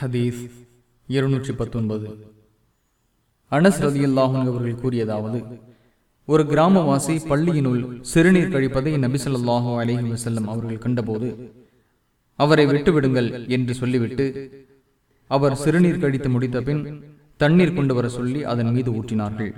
ஹதீஸ் இருநூற்றி பத்தொன்பது அனஸ் ரதியுல்லாஹும் அவர்கள் கூறியதாவது ஒரு கிராமவாசி பள்ளியினுள் சிறுநீர் கழிப்பதை நபிசல்லாஹு அலஹி வசல்லம் அவர்கள் கண்டபோது அவரை விட்டுவிடுங்கள் என்று சொல்லிவிட்டு அவர் சிறுநீர் கழித்து முடித்த பின் தண்ணீர் கொண்டு வர சொல்லி அதன் மீது ஊற்றினார்கள்.